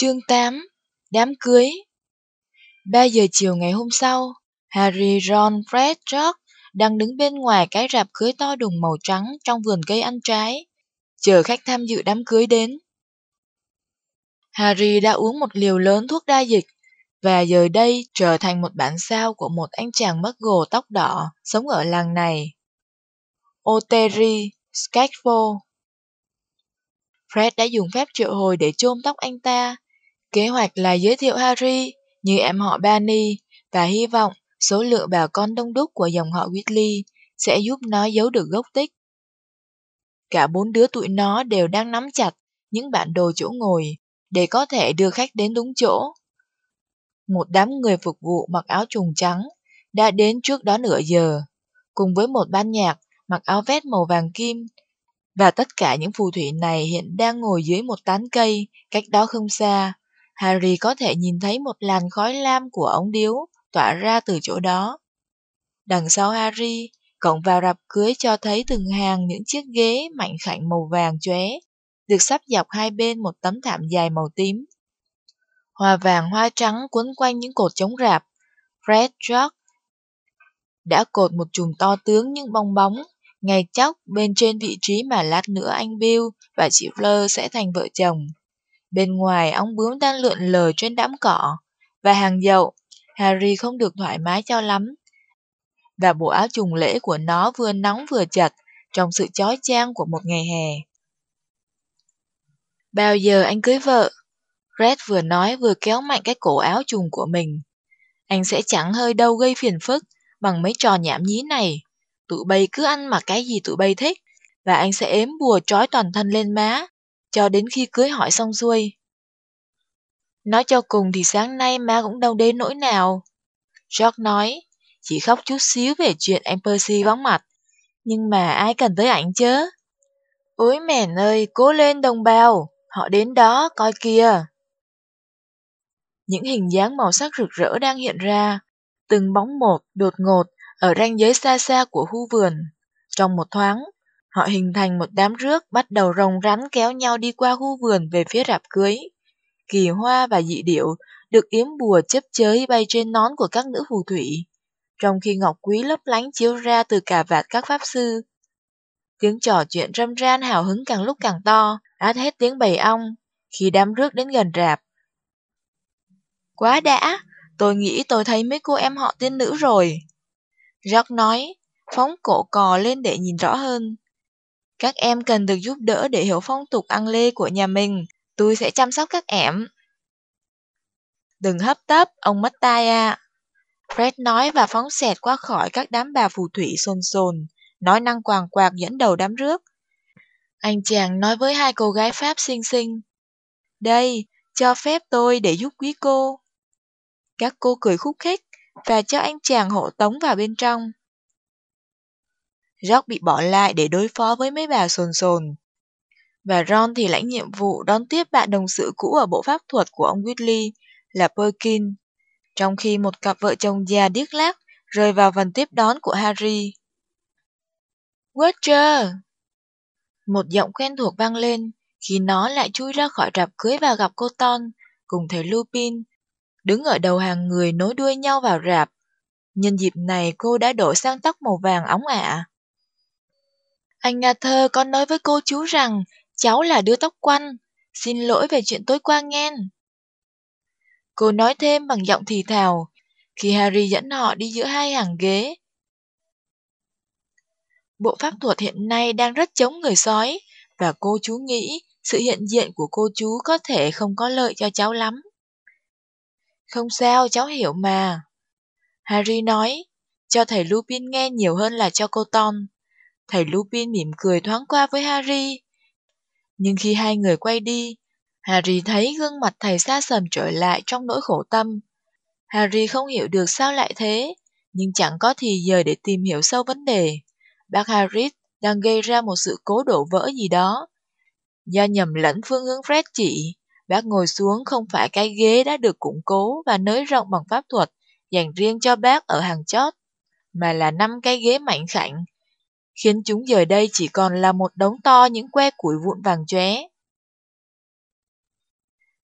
Chương 8 Đám cưới 3 giờ chiều ngày hôm sau, Harry, Ron, Fred, George đang đứng bên ngoài cái rạp cưới to đùng màu trắng trong vườn cây ăn trái, chờ khách tham dự đám cưới đến. Harry đã uống một liều lớn thuốc đa dịch, và giờ đây trở thành một bản sao của một anh chàng mất gồ tóc đỏ sống ở làng này. Oteri Skagfo Fred đã dùng phép triệu hồi để chôm tóc anh ta. Kế hoạch là giới thiệu Harry như em họ Barney và hy vọng số lượng bà con đông đúc của dòng họ Weasley sẽ giúp nó giấu được gốc tích. Cả bốn đứa tụi nó đều đang nắm chặt những bản đồ chỗ ngồi để có thể đưa khách đến đúng chỗ. Một đám người phục vụ mặc áo trùng trắng đã đến trước đó nửa giờ, cùng với một ban nhạc mặc áo vest màu vàng kim và tất cả những phù thủy này hiện đang ngồi dưới một tán cây, cách đó không xa. Harry có thể nhìn thấy một làn khói lam của ống điếu tỏa ra từ chỗ đó. Đằng sau Harry, cổng vào rạp cưới cho thấy từng hàng những chiếc ghế mạnh khảnh màu vàng chóe, được sắp dọc hai bên một tấm thảm dài màu tím. Hoa vàng hoa trắng quấn quanh những cột chống rạp. Fred George đã cột một chùm to tướng những bong bóng ngay chóc bên trên vị trí mà lát nữa anh Bill và chị Fleur sẽ thành vợ chồng. Bên ngoài ong bướm đang lượn lờ trên đám cỏ, và hàng dậu, Harry không được thoải mái cho lắm. Và bộ áo trùng lễ của nó vừa nóng vừa chặt trong sự chói chang của một ngày hè. Bao giờ anh cưới vợ? Red vừa nói vừa kéo mạnh cái cổ áo trùng của mình. Anh sẽ chẳng hơi đâu gây phiền phức bằng mấy trò nhảm nhí này. Tụi bay cứ ăn mặc cái gì tụi bay thích, và anh sẽ ếm bùa trói toàn thân lên má, cho đến khi cưới hỏi xong xuôi. Nói cho cùng thì sáng nay má cũng đâu đến nỗi nào. George nói, chỉ khóc chút xíu về chuyện anh Percy vắng mặt. Nhưng mà ai cần tới ảnh chứ? Ôi mèn ơi, cố lên đồng bào, họ đến đó, coi kìa. Những hình dáng màu sắc rực rỡ đang hiện ra, từng bóng một, đột ngột, ở ranh giới xa xa của khu vườn. Trong một thoáng, họ hình thành một đám rước bắt đầu rồng rắn kéo nhau đi qua khu vườn về phía rạp cưới. Kỳ hoa và dị điệu được yếm bùa chấp chới bay trên nón của các nữ phù thủy, trong khi ngọc quý lấp lánh chiếu ra từ cả vạt các pháp sư. Tiếng trò chuyện râm ran hào hứng càng lúc càng to, át hết tiếng bầy ong, khi đám rước đến gần rạp. Quá đã, tôi nghĩ tôi thấy mấy cô em họ tiên nữ rồi. Jack nói, phóng cổ cò lên để nhìn rõ hơn. Các em cần được giúp đỡ để hiểu phong tục ăn lê của nhà mình. Tôi sẽ chăm sóc các em. Đừng hấp tấp, ông mất tai à. Fred nói và phóng xẹt qua khỏi các đám bà phù thủy xôn xồn, nói năng quàng quạc dẫn đầu đám rước. Anh chàng nói với hai cô gái Pháp xinh xinh. Đây, cho phép tôi để giúp quý cô. Các cô cười khúc khích và cho anh chàng hộ tống vào bên trong. Jock bị bỏ lại để đối phó với mấy bà sồn sồn. Và Ron thì lãnh nhiệm vụ đón tiếp bạn đồng sự cũ ở bộ pháp thuật của ông Weasley là Perkin, trong khi một cặp vợ chồng già điếc lác rơi vào phần tiếp đón của Harry. Watcher! Một giọng quen thuộc vang lên khi nó lại chui ra khỏi rạp cưới và gặp cô Ton cùng thầy Lupin đứng ở đầu hàng người nối đuôi nhau vào rạp. Nhân dịp này cô đã đổi sang tóc màu vàng óng ả. Anh nhà thơ có nói với cô chú rằng cháu là đứa tóc quăn. Xin lỗi về chuyện tối qua nghe. Cô nói thêm bằng giọng thì thào khi Harry dẫn họ đi giữa hai hàng ghế. Bộ pháp thuật hiện nay đang rất chống người sói và cô chú nghĩ sự hiện diện của cô chú có thể không có lợi cho cháu lắm. Không sao, cháu hiểu mà. Harry nói, cho thầy Lupin nghe nhiều hơn là cho cô Ton. Thầy Lupin mỉm cười thoáng qua với Harry. Nhưng khi hai người quay đi, Harry thấy gương mặt thầy xa sầm trở lại trong nỗi khổ tâm. Harry không hiểu được sao lại thế, nhưng chẳng có thì giờ để tìm hiểu sâu vấn đề. Bác Harris đang gây ra một sự cố đổ vỡ gì đó. Do nhầm lẫn phương hướng Fred chỉ, Bác ngồi xuống không phải cái ghế đã được củng cố và nới rộng bằng pháp thuật dành riêng cho bác ở hàng chót, mà là năm cái ghế mạnh khảnh, khiến chúng giờ đây chỉ còn là một đống to những que củi vụn vàng chóe.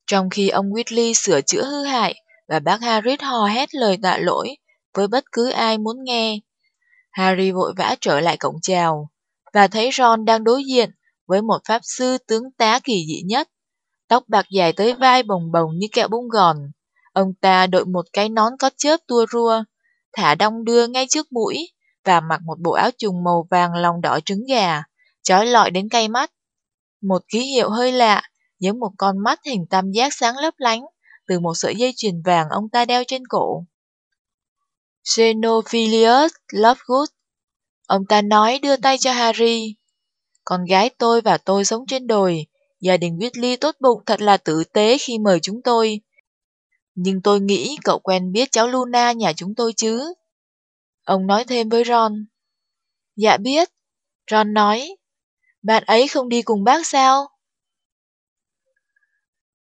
Trong khi ông Whitley sửa chữa hư hại và bác Harris hò hét lời tạ lỗi với bất cứ ai muốn nghe. Harry vội vã trở lại cổng chào và thấy Ron đang đối diện với một pháp sư tướng tá kỳ dị nhất. Tóc bạc dài tới vai bồng bồng như kẹo bông gòn. Ông ta đội một cái nón có chớp tua rua, thả đong đưa ngay trước mũi và mặc một bộ áo trùng màu vàng lòng đỏ trứng gà, trói lọi đến cay mắt. Một ký hiệu hơi lạ, giống một con mắt hình tam giác sáng lấp lánh từ một sợi dây chuyền vàng ông ta đeo trên cổ. Xenophilius Lovegood. Ông ta nói đưa tay cho Harry. Con gái tôi và tôi sống trên đồi. Gia đình Weasley tốt bụng thật là tử tế khi mời chúng tôi. Nhưng tôi nghĩ cậu quen biết cháu Luna nhà chúng tôi chứ. Ông nói thêm với Ron. Dạ biết. Ron nói. Bạn ấy không đi cùng bác sao?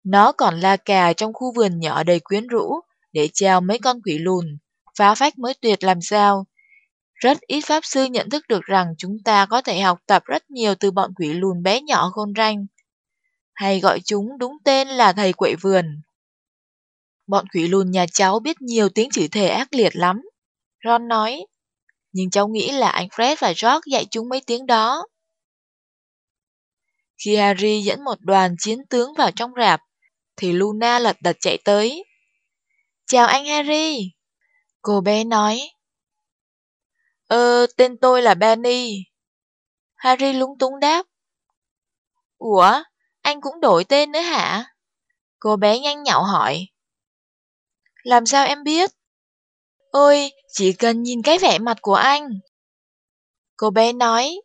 Nó còn la cà trong khu vườn nhỏ đầy quyến rũ để chào mấy con quỷ lùn, phá phách mới tuyệt làm sao. Rất ít pháp sư nhận thức được rằng chúng ta có thể học tập rất nhiều từ bọn quỷ lùn bé nhỏ khôn ranh. Hay gọi chúng đúng tên là thầy quậy vườn. Bọn quỷ lùn nhà cháu biết nhiều tiếng chữ thề ác liệt lắm. Ron nói. Nhưng cháu nghĩ là anh Fred và George dạy chúng mấy tiếng đó. Khi Harry dẫn một đoàn chiến tướng vào trong rạp, thì Luna lật đật chạy tới. Chào anh Harry. Cô bé nói. Ờ, tên tôi là Benny. Harry lúng túng đáp. Ủa, anh cũng đổi tên nữa hả? Cô bé nhanh nhạo hỏi. Làm sao em biết? Ôi, chỉ cần nhìn cái vẻ mặt của anh. Cô bé nói,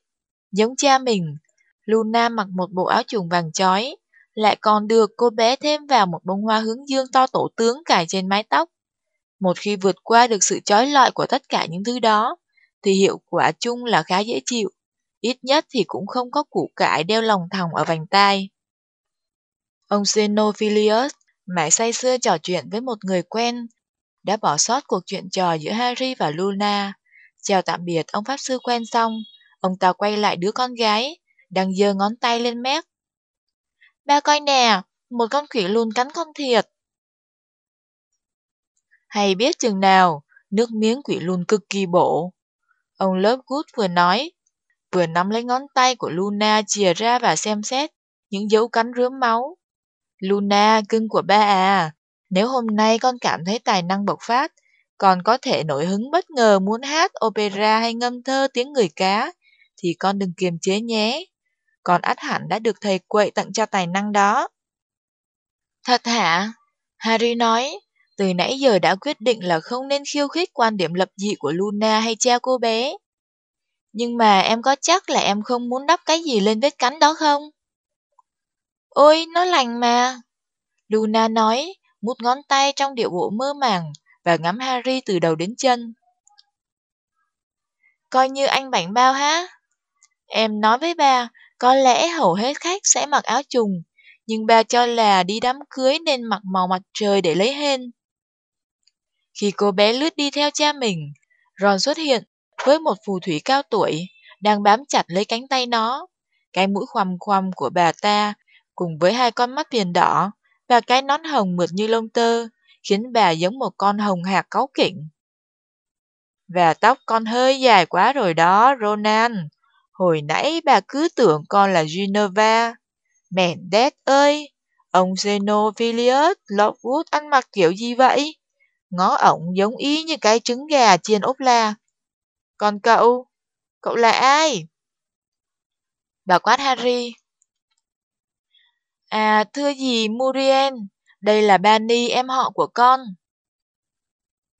giống cha mình, Luna mặc một bộ áo trùng vàng chói, lại còn được cô bé thêm vào một bông hoa hướng dương to tổ tướng cài trên mái tóc. Một khi vượt qua được sự chói lọi của tất cả những thứ đó, thì hiệu quả chung là khá dễ chịu. Ít nhất thì cũng không có củ cải đeo lòng thòng ở vành tai. Ông Xenophilius mãi say sưa trò chuyện với một người quen, đã bỏ sót cuộc chuyện trò giữa Harry và Luna. Chào tạm biệt ông Pháp Sư quen xong, ông ta quay lại đứa con gái, đang giơ ngón tay lên mép. Ba coi nè, một con khỉ lùn cắn con thiệt. Hay biết chừng nào, nước miếng quỷ lùn cực kỳ bổ. Ông Lovegood vừa nói, vừa nắm lấy ngón tay của Luna chìa ra và xem xét những dấu cắn rướm máu. Luna, cưng của ba à, nếu hôm nay con cảm thấy tài năng bộc phát, còn có thể nổi hứng bất ngờ muốn hát opera hay ngâm thơ tiếng người cá, thì con đừng kiềm chế nhé. Con át hẳn đã được thầy quậy tặng cho tài năng đó. Thật hả? Harry nói, từ nãy giờ đã quyết định là không nên khiêu khích quan điểm lập dị của Luna hay cha cô bé. Nhưng mà em có chắc là em không muốn đắp cái gì lên vết cắn đó không? Ôi, nó lành mà. Luna nói, mút ngón tay trong điệu bộ mơ màng và ngắm Harry từ đầu đến chân. Coi như anh bảnh bao ha. Em nói với ba, có lẽ hầu hết khách sẽ mặc áo trùng, nhưng ba cho là đi đám cưới nên mặc màu mặt trời để lấy hên. Khi cô bé lướt đi theo cha mình, Ron xuất hiện với một phù thủy cao tuổi đang bám chặt lấy cánh tay nó. Cái mũi khoằm khoằm của bà ta cùng với hai con mắt viền đỏ và cái nón hồng mượt như lông tơ khiến bà giống một con hồng hạc cáu kỉnh. Và tóc con hơi dài quá rồi đó, Ronan. Hồi nãy bà cứ tưởng con là Geneva. Mèn đét ơi, ông Xenophilius Lockwood ăn mặc kiểu gì vậy? Ngó ổng giống y như cái trứng gà chiên ốp la. Còn cậu, cậu là ai? Bà quát Harry. À, thưa gì Muriel, đây là Bani em họ của con.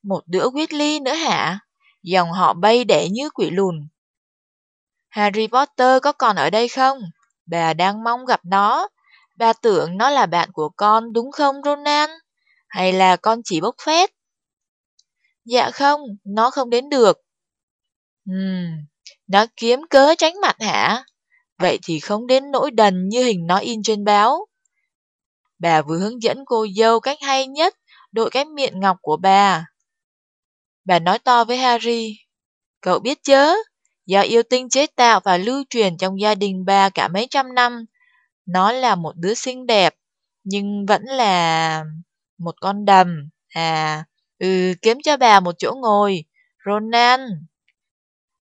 Một đứa Whitley nữa hả? Dòng họ bay đẻ như quỷ lùn. Harry Potter có còn ở đây không? Bà đang mong gặp nó. Bà tưởng nó là bạn của con đúng không Ronan? Hay là con chỉ bốc phét? Dạ không, nó không đến được. Ừm, nó kiếm cớ tránh mặt hả? Vậy thì không đến nỗi đần như hình nó in trên báo. Bà vừa hướng dẫn cô dâu cách hay nhất đội cái miệng ngọc của bà. Bà nói to với Harry, cậu biết chớ, do yêu tinh chế tạo và lưu truyền trong gia đình bà cả mấy trăm năm, nó là một đứa xinh đẹp, Nhưng vẫn là... một con đầm. À, ừ, kiếm cho bà một chỗ ngồi. Ronan.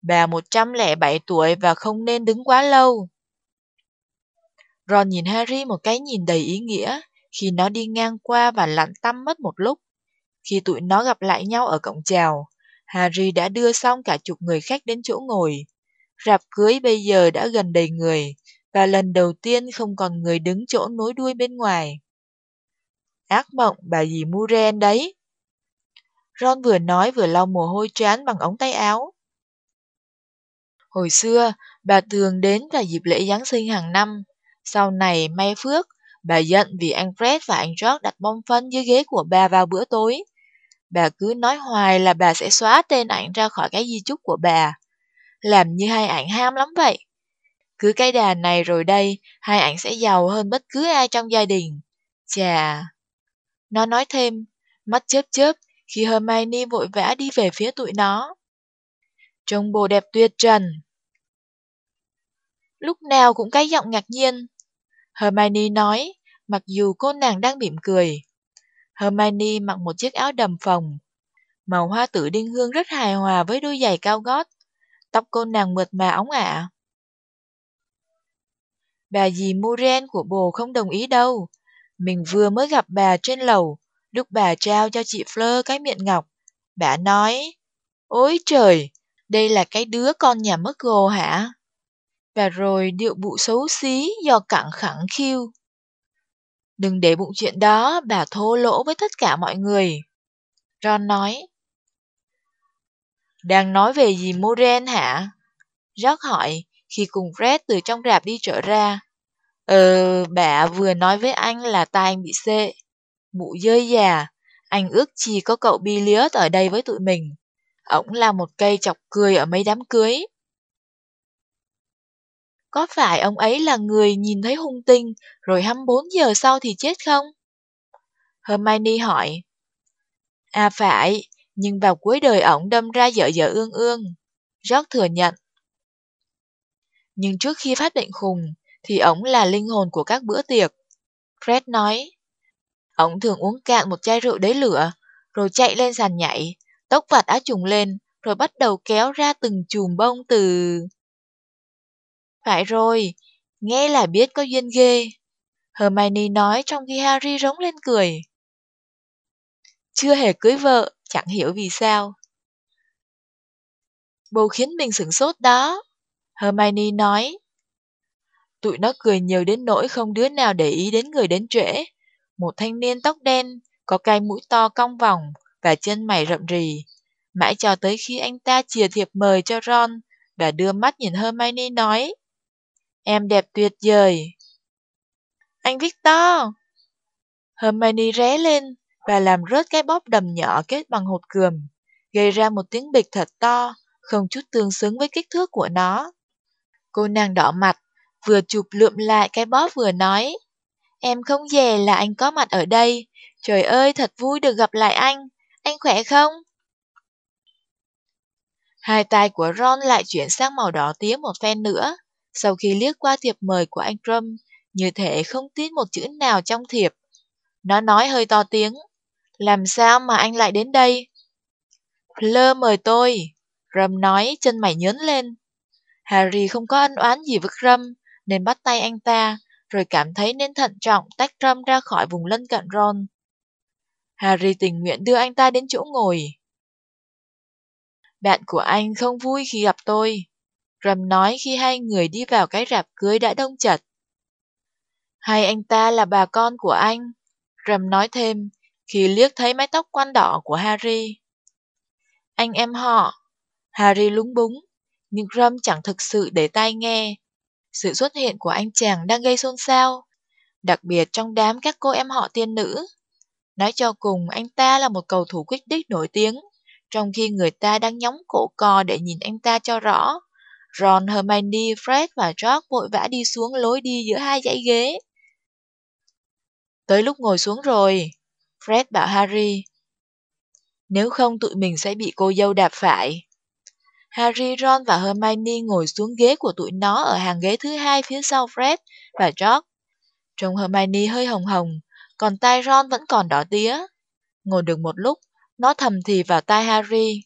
Bà 107 tuổi và không nên đứng quá lâu. Ron nhìn Harry một cái nhìn đầy ý nghĩa khi nó đi ngang qua và lặn tăm mất một lúc. Khi tụi nó gặp lại nhau ở cổng chào, Harry đã đưa xong cả chục người khách đến chỗ ngồi. Rạp cưới bây giờ đã gần đầy người, và lần đầu tiên không còn người đứng chỗ nối đuôi bên ngoài. Ác mộng bà dì Muren đấy. Ron vừa nói vừa lau mồ hôi trán bằng ống tay áo. Hồi xưa, bà thường đến vào dịp lễ Giáng sinh hàng năm. Sau này, may phước, bà giận vì anh Fred và anh George đặt bông phân dưới ghế của bà vào bữa tối. Bà cứ nói hoài là bà sẽ xóa tên ảnh ra khỏi cái di chúc của bà. Làm như hai ảnh ham lắm vậy. Cứ cái đà này rồi đây, hai ảnh sẽ giàu hơn bất cứ ai trong gia đình. Chà... Nó nói thêm, mắt chớp chớp khi Hermione vội vã đi về phía tụi nó. Trông bồ đẹp tuyệt trần. Lúc nào cũng cái giọng ngạc nhiên. Hermione nói, mặc dù cô nàng đang mỉm cười. Hermione mặc một chiếc áo đầm phòng, Màu hoa tử đinh hương rất hài hòa với đôi giày cao gót. Tóc cô nàng mượt mà ống ả. Bà dì Muren của bồ không đồng ý đâu. Mình vừa mới gặp bà trên lầu, lúc bà trao cho chị Fleur cái miệng ngọc. Bà nói, Ôi trời, đây là cái đứa con nhà mất gồ hả? Và rồi điệu bụ xấu xí do cẳng khẳng khiêu. Đừng để bụng chuyện đó, bà thô lỗ với tất cả mọi người. Ron nói. Đang nói về gì Moren hả? George hỏi, khi cùng Fred từ trong rạp đi trở ra. Ờ, bà vừa nói với anh là tai anh bị xê. Mụ dơi già, anh ước chỉ có cậu Billiot ở đây với tụi mình. Ổng là một cây chọc cười ở mấy đám cưới. Có phải ông ấy là người nhìn thấy hung tinh, rồi 24 giờ sau thì chết không? Hermione hỏi. À phải, nhưng vào cuối đời ổng đâm ra vợ vợ ương ương. George thừa nhận. Nhưng trước khi phát bệnh khùng, thì ổng là linh hồn của các bữa tiệc. Fred nói. Ổng thường uống cạn một chai rượu đế lửa, rồi chạy lên sàn nhảy, tóc vạt á trùng lên, rồi bắt đầu kéo ra từng chùm bông từ... Phải rồi, nghe là biết có duyên ghê. Hermione nói trong khi Harry rống lên cười. Chưa hề cưới vợ, chẳng hiểu vì sao. Bầu khiến mình sửng sốt đó. Hermione nói. Tụi nó cười nhiều đến nỗi không đứa nào để ý đến người đến trễ. Một thanh niên tóc đen, có cây mũi to cong vòng và chân mày rậm rì. Mãi cho tới khi anh ta chìa thiệp mời cho Ron và đưa mắt nhìn Hermione nói. Em đẹp tuyệt vời. Anh Victor! Hermione ré lên và làm rớt cái bóp đầm nhỏ kết bằng hột cườm, gây ra một tiếng bịch thật to, không chút tương xứng với kích thước của nó. Cô nàng đỏ mặt, vừa chụp lượm lại cái bóp vừa nói. Em không dè là anh có mặt ở đây. Trời ơi, thật vui được gặp lại anh. Anh khỏe không? Hai tay của Ron lại chuyển sang màu đỏ tía một phen nữa, sau khi liếc qua thiệp mời của anh Trump, như thể không tin một chữ nào trong thiệp. Nó nói hơi to tiếng. Làm sao mà anh lại đến đây? Fleur mời tôi. Rum nói, chân mày nhớn lên. Harry không có ân oán gì với Rum, nên bắt tay anh ta, rồi cảm thấy nên thận trọng tách Rum ra khỏi vùng lân cận Ron. Harry tình nguyện đưa anh ta đến chỗ ngồi. Bạn của anh không vui khi gặp tôi. Rum nói khi hai người đi vào cái rạp cưới đã đông chật. Hay anh ta là bà con của anh? Rum nói thêm, khi liếc thấy mái tóc quan đỏ của Harry. Anh em họ. Harry lúng búng, nhưng Rum chẳng thực sự để tai nghe. Sự xuất hiện của anh chàng đang gây xôn xao, đặc biệt trong đám các cô em họ tiên nữ. Nói cho cùng, anh ta là một cầu thủ quyết đích nổi tiếng, trong khi người ta đang nhóng cổ cò để nhìn anh ta cho rõ. Ron, Hermione, Fred và George vội vã đi xuống lối đi giữa hai dãy ghế. Tới lúc ngồi xuống rồi, Fred bảo Harry. Nếu không tụi mình sẽ bị cô dâu đạp phải. Harry, Ron và Hermione ngồi xuống ghế của tụi nó ở hàng ghế thứ hai phía sau Fred và George. Trông Hermione hơi hồng hồng, còn tai Ron vẫn còn đỏ tía. Ngồi được một lúc, nó thầm thì vào tai Harry.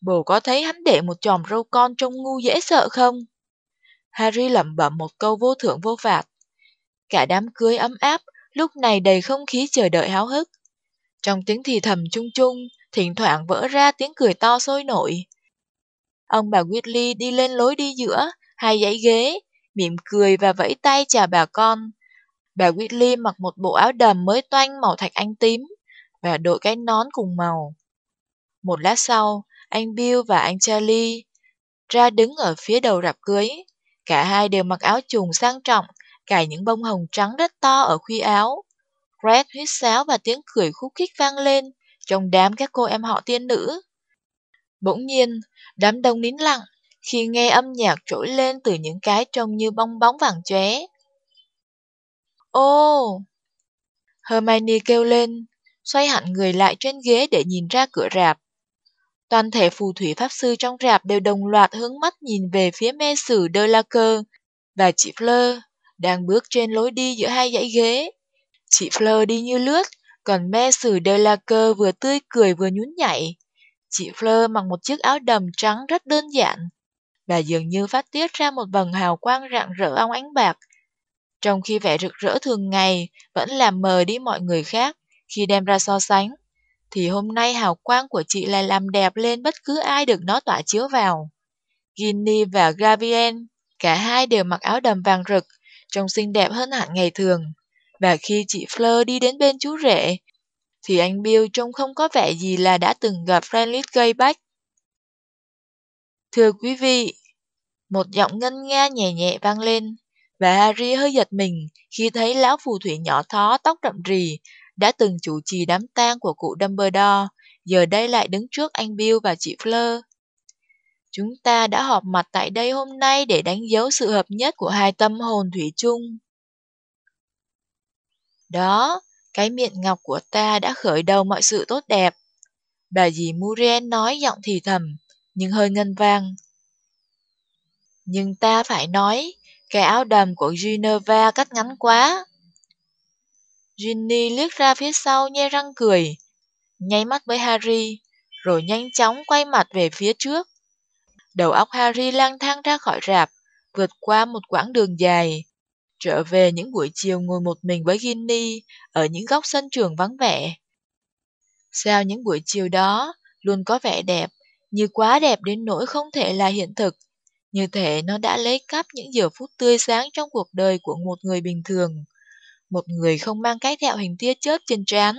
Bồ có thấy hắn để một chòm râu con trông ngu dễ sợ không? Harry lẩm bẩm một câu vô thưởng vô phạt. Cả đám cưới ấm áp, lúc này đầy không khí chờ đợi háo hức. Trong tiếng thì thầm chung chung, thỉnh thoảng vỡ ra tiếng cười to sôi nổi. Ông bà Whitley đi lên lối đi giữa, hai dãy ghế, mỉm cười và vẫy tay chào bà con. Bà Whitley mặc một bộ áo đầm mới toanh màu thạch anh tím và đội cái nón cùng màu. Một lát sau, anh Bill và anh Charlie ra đứng ở phía đầu rạp cưới. Cả hai đều mặc áo trùng sang trọng, cài những bông hồng trắng rất to ở khuy áo. Red huyết sáo và tiếng cười khúc khích vang lên trong đám các cô em họ tiên nữ. Bỗng nhiên, đám đông nín lặng khi nghe âm nhạc trỗi lên từ những cái trông như bong bóng vàng chóe. Ô! Hermione kêu lên, xoay hẳn người lại trên ghế để nhìn ra cửa rạp. Toàn thể phù thủy pháp sư trong rạp đều đồng loạt hướng mắt nhìn về phía mê sử Đơ La Cơ và chị Fleur đang bước trên lối đi giữa hai dãy ghế. Chị Fleur đi như lướt, còn mê sử Đơ La Cơ vừa tươi cười vừa nhún nhảy. Chị Fleur mặc một chiếc áo đầm trắng rất đơn giản, và dường như phát tiết ra một vầng hào quang rạng rỡ ong ánh bạc, trong khi vẻ rực rỡ thường ngày vẫn làm mờ đi mọi người khác khi đem ra so sánh thì hôm nay hào quang của chị lại làm đẹp lên bất cứ ai được nó tỏa chiếu vào. Ginny và Gavien, cả hai đều mặc áo đầm vàng rực, trông xinh đẹp hơn hẳn ngày thường. Và khi chị Fleur đi đến bên chú rể, thì anh Bill trông không có vẻ gì là đã từng gặp Francis Gayback. Thưa quý vị, một giọng ngân nga nhẹ nhẹ vang lên, và Harry hơi giật mình khi thấy lão phù thủy nhỏ thó tóc rậm rì đã từng chủ trì đám tang của cụ Dumbledore, giờ đây lại đứng trước anh Bill và chị Fleur. Chúng ta đã họp mặt tại đây hôm nay để đánh dấu sự hợp nhất của hai tâm hồn thủy chung. Đó, cái miệng ngọc của ta đã khởi đầu mọi sự tốt đẹp. Bà dì Muriel nói giọng thì thầm, nhưng hơi ngân vang. Nhưng ta phải nói, cái áo đầm của Geneva cắt ngắn quá. Ginny liếc ra phía sau nhe răng cười, nháy mắt với Harry, rồi nhanh chóng quay mặt về phía trước. Đầu óc Harry lang thang ra khỏi rạp, vượt qua một quãng đường dài, trở về những buổi chiều ngồi một mình với Ginny ở những góc sân trường vắng vẻ. Sao những buổi chiều đó luôn có vẻ đẹp, như quá đẹp đến nỗi không thể là hiện thực, như thể nó đã lấy cắp những giờ phút tươi sáng trong cuộc đời của một người bình thường một người không mang cái thẹo hình tia chớp trên trán.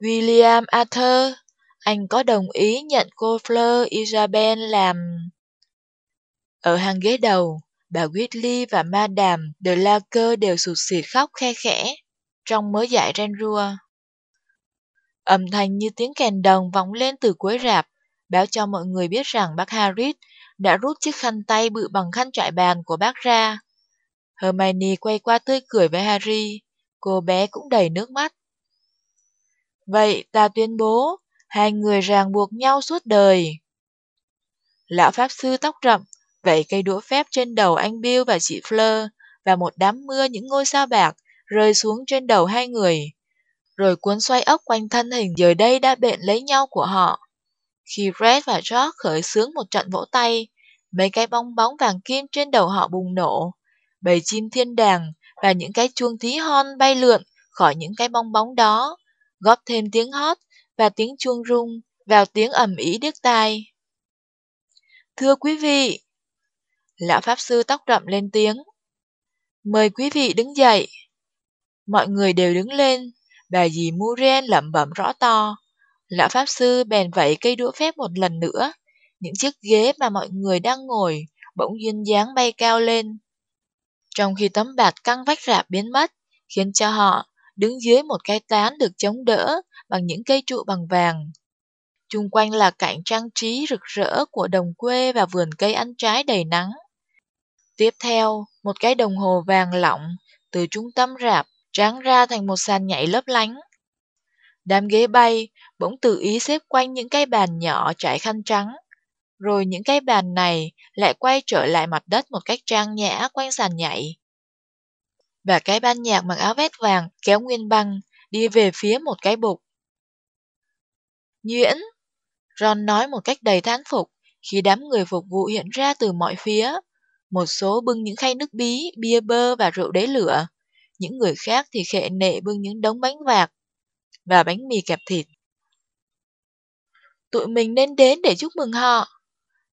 William Arthur, anh có đồng ý nhận cô Fleur Isabel làm... Ở hàng ghế đầu, bà Whitley và Madame de la đều sụt sịt khóc khe khẽ, trong mới giải ren rua. Âm thanh như tiếng kèn đồng vọng lên từ cuối rạp, báo cho mọi người biết rằng bác Harris đã rút chiếc khăn tay bự bằng khăn trải bàn của bác ra Hermione quay qua tươi cười với Harry, cô bé cũng đầy nước mắt. Vậy ta tuyên bố, hai người ràng buộc nhau suốt đời. Lão Pháp Sư tóc rậm, vẩy cây đũa phép trên đầu anh Bill và chị Fleur, và một đám mưa những ngôi sao bạc rơi xuống trên đầu hai người. Rồi cuốn xoay ốc quanh thân hình giờ đây đã bện lấy nhau của họ. Khi Red và George khởi xướng một trận vỗ tay, mấy cái bong bóng vàng kim trên đầu họ bùng nổ, bầy chim thiên đàng và những cái chuông thí hon bay lượn khỏi những cái bong bóng đó, góp thêm tiếng hót và tiếng chuông rung vào tiếng ầm ĩ điếc tai. Thưa quý vị, lão pháp sư tóc rậm lên tiếng. Mời quý vị đứng dậy. Mọi người đều đứng lên, bà dì Muriel lẩm bẩm rõ to. Lão pháp sư bèn vẫy cây đũa phép một lần nữa. Những chiếc ghế mà mọi người đang ngồi bỗng duyên dáng bay cao lên, trong khi tấm bạt căng vách rạp biến mất, khiến cho họ đứng dưới một cái tán được chống đỡ bằng những cây trụ bằng vàng. Trung quanh là cảnh trang trí rực rỡ của đồng quê và vườn cây ăn trái đầy nắng. Tiếp theo, một cái đồng hồ vàng lỏng từ trung tâm rạp tráng ra thành một sàn nhảy lấp lánh. Đám ghế bay bỗng tự ý xếp quanh những cái bàn nhỏ trải khăn trắng, rồi những cái bàn này lại quay trở lại mặt đất một cách trang nhã quanh sàn nhảy. Và cái ban nhạc mặc áo vest vàng kéo nguyên băng đi về phía một cái bục. Nhuyễn! Ron nói một cách đầy thán phục khi đám người phục vụ hiện ra từ mọi phía. Một số bưng những khay nước bí, bia bơ và rượu đế lửa. Những người khác thì khệ nệ bưng những đống bánh vạc và bánh mì kẹp thịt. Tụi mình nên đến để chúc mừng họ.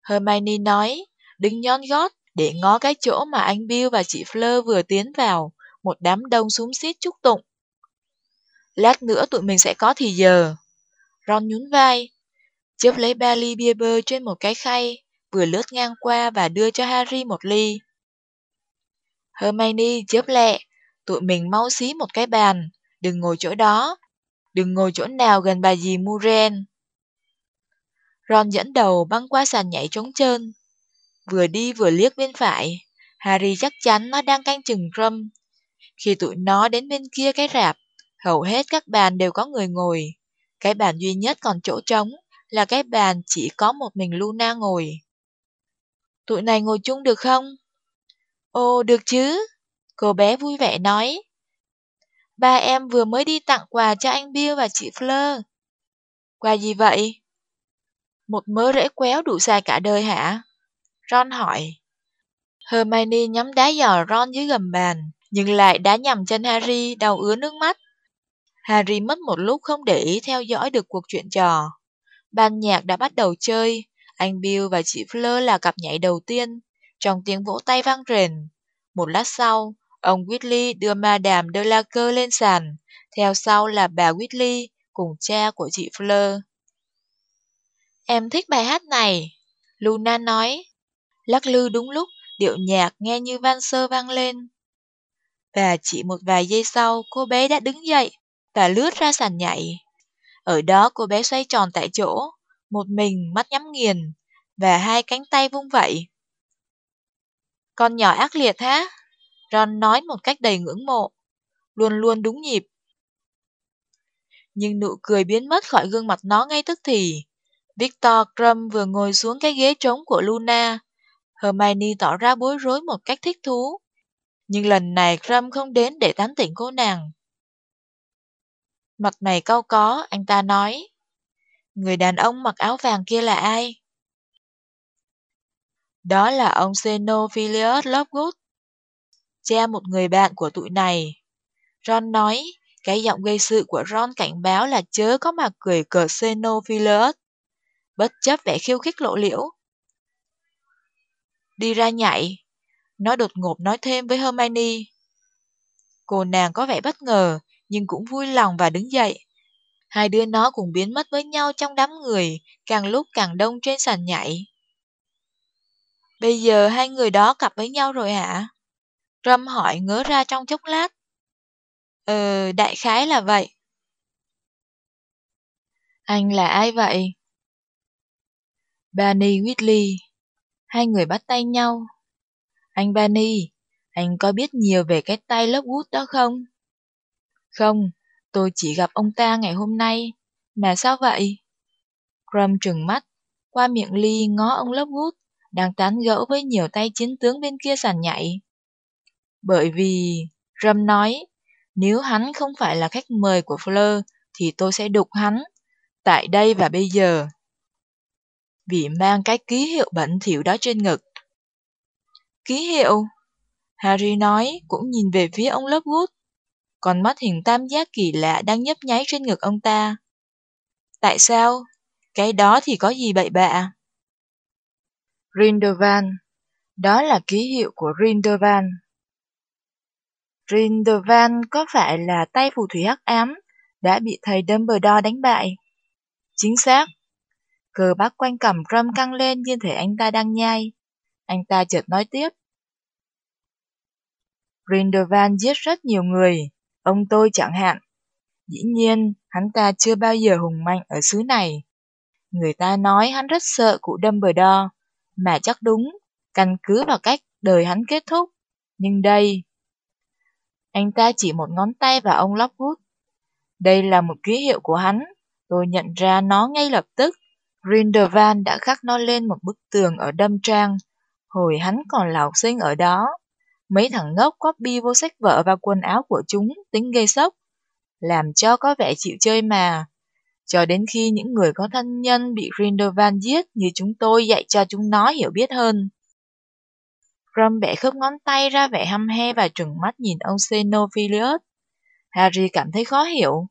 Hermione nói, đứng nhón gót để ngó cái chỗ mà anh Bill và chị Fleur vừa tiến vào, một đám đông súng xít chúc tụng. Lát nữa tụi mình sẽ có thì giờ. Ron nhún vai, chớp lấy ba ly bia bơ trên một cái khay, vừa lướt ngang qua và đưa cho Harry một ly. Hermione chớp lẹ, tụi mình mau xí một cái bàn, đừng ngồi chỗ đó, đừng ngồi chỗ nào gần bà dì Muren. Ron dẫn đầu băng qua sàn nhảy trống trơn. Vừa đi vừa liếc bên phải, Harry chắc chắn nó đang canh chừng Rum. Khi tụi nó đến bên kia cái rạp, hầu hết các bàn đều có người ngồi. Cái bàn duy nhất còn chỗ trống là cái bàn chỉ có một mình Luna ngồi. Tụi này ngồi chung được không? Ồ, được chứ. Cô bé vui vẻ nói. Ba em vừa mới đi tặng quà cho anh Bill và chị Fleur. Quà gì vậy? Một mớ rễ quéo đủ xa cả đời hả? Ron hỏi. Hermione nhắm đá giò Ron dưới gầm bàn, nhưng lại đá nhầm chân Harry đầu ứa nước mắt. Harry mất một lúc không để ý theo dõi được cuộc chuyện trò. Ban nhạc đã bắt đầu chơi, anh Bill và chị Fleur là cặp nhảy đầu tiên, trong tiếng vỗ tay vang rền. Một lát sau, ông Whitley đưa Madame de la Cơ lên sàn, theo sau là bà Whitley cùng cha của chị Fleur. Em thích bài hát này, Luna nói. Lắc lư đúng lúc, điệu nhạc nghe như van sơ vang lên. Và chỉ một vài giây sau, cô bé đã đứng dậy và lướt ra sàn nhảy. Ở đó cô bé xoay tròn tại chỗ, một mình mắt nhắm nghiền và hai cánh tay vung vẩy. Con nhỏ ác liệt hả? Ron nói một cách đầy ngưỡng mộ, luôn luôn đúng nhịp. Nhưng nụ cười biến mất khỏi gương mặt nó ngay tức thì. Victor Crumb vừa ngồi xuống cái ghế trống của Luna. Hermione tỏ ra bối rối một cách thích thú. Nhưng lần này Crumb không đến để tán tỉnh cô nàng. Mặt mày cau có, anh ta nói. Người đàn ông mặc áo vàng kia là ai? Đó là ông Xenophilius Lovegood, cha một người bạn của tụi này. Ron nói, cái giọng gây sự của Ron cảnh báo là chớ có mà cười cờ Xenophilius, bất chấp vẻ khiêu khích lộ liễu. Đi ra nhảy, nó đột ngột nói thêm với Hermione. Cô nàng có vẻ bất ngờ, nhưng cũng vui lòng và đứng dậy. Hai đứa nó cùng biến mất với nhau trong đám người, càng lúc càng đông trên sàn nhảy. Bây giờ hai người đó cặp với nhau rồi hả? Râm hỏi ngớ ra trong chốc lát. Ờ, đại khái là vậy. Anh là ai vậy? Barney Whitley. Hai người bắt tay nhau. Anh Barney, anh có biết nhiều về cái tay Lockwood đó không? Không, tôi chỉ gặp ông ta ngày hôm nay. Mà sao vậy? Crum trừng mắt, qua miệng ly ngó ông Lockwood, đang tán gẫu với nhiều tay chiến tướng bên kia sàn nhảy. Bởi vì, Crumb nói, nếu hắn không phải là khách mời của Fleur, thì tôi sẽ đục hắn, tại đây và bây giờ. Vì mang cái ký hiệu bẩn thỉu đó trên ngực. Ký hiệu? Harry nói, cũng nhìn về phía ông Lovegood. Còn mắt hình tam giác kỳ lạ đang nhấp nháy trên ngực ông ta. Tại sao? Cái đó thì có gì bậy bạ? Rindovan. Đó là ký hiệu của Rindovan. Rindovan có phải là tay phù thủy hắc ám đã bị thầy Dumbledore đánh bại? Chính xác. Cờ bác quanh cầm râm căng lên như thể anh ta đang nhai. Anh ta chợt nói tiếp. Rindelvan giết rất nhiều người, ông tôi chẳng hạn. Dĩ nhiên, hắn ta chưa bao giờ hùng mạnh ở xứ này. Người ta nói hắn rất sợ cụ Dumbledore, mà chắc đúng, căn cứ vào cách đời hắn kết thúc. Nhưng đây... Anh ta chỉ một ngón tay vào ông Lockwood. Đây là một ký hiệu của hắn, tôi nhận ra nó ngay lập tức. Grindelwald đã khắc nó lên một bức tường ở Đâm Trang, hồi hắn còn là học sinh ở đó. Mấy thằng ngốc copy vô sách vở và quần áo của chúng tính gây sốc. Làm cho có vẻ chịu chơi mà. Cho đến khi những người có thân nhân bị Grindelwald giết như chúng tôi dạy cho chúng nó hiểu biết hơn. Ron bẻ khớp ngón tay ra vẻ hăm he và trừng mắt nhìn ông Xenophilius. Harry cảm thấy khó hiểu.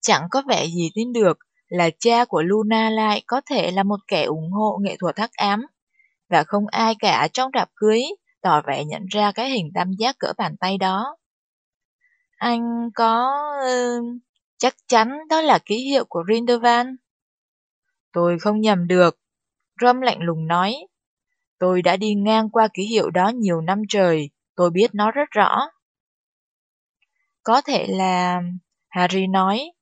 Chẳng có vẻ gì tin được là cha của Luna lại có thể là một kẻ ủng hộ nghệ thuật hắc ám, và không ai cả trong rạp cưới tỏ vẻ nhận ra cái hình tam giác cỡ bàn tay đó. Anh có... Uh, chắc chắn đó là ký hiệu của Rindervan. Tôi không nhầm được. Rom lạnh lùng nói. Tôi đã đi ngang qua ký hiệu đó nhiều năm trời, tôi biết nó rất rõ. Có thể là... Harry nói,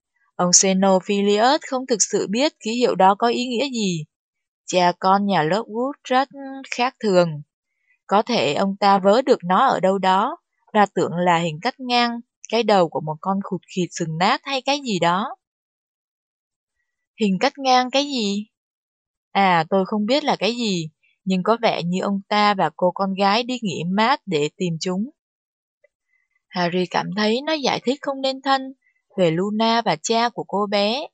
ông Xenophilius không thực sự biết ký hiệu đó có ý nghĩa gì. Cha con nhà Lockwood rất khác thường. Có thể ông ta vớ được nó ở đâu đó và tưởng là hình cắt ngang cái đầu của một con khụt khịt sừng nát hay cái gì đó. Hình cắt ngang cái gì? À, tôi không biết là cái gì, nhưng có vẻ như ông ta và cô con gái đi nghỉ mát để tìm chúng. Harry cảm thấy nó giải thích không nên thân về Luna và cha của cô bé.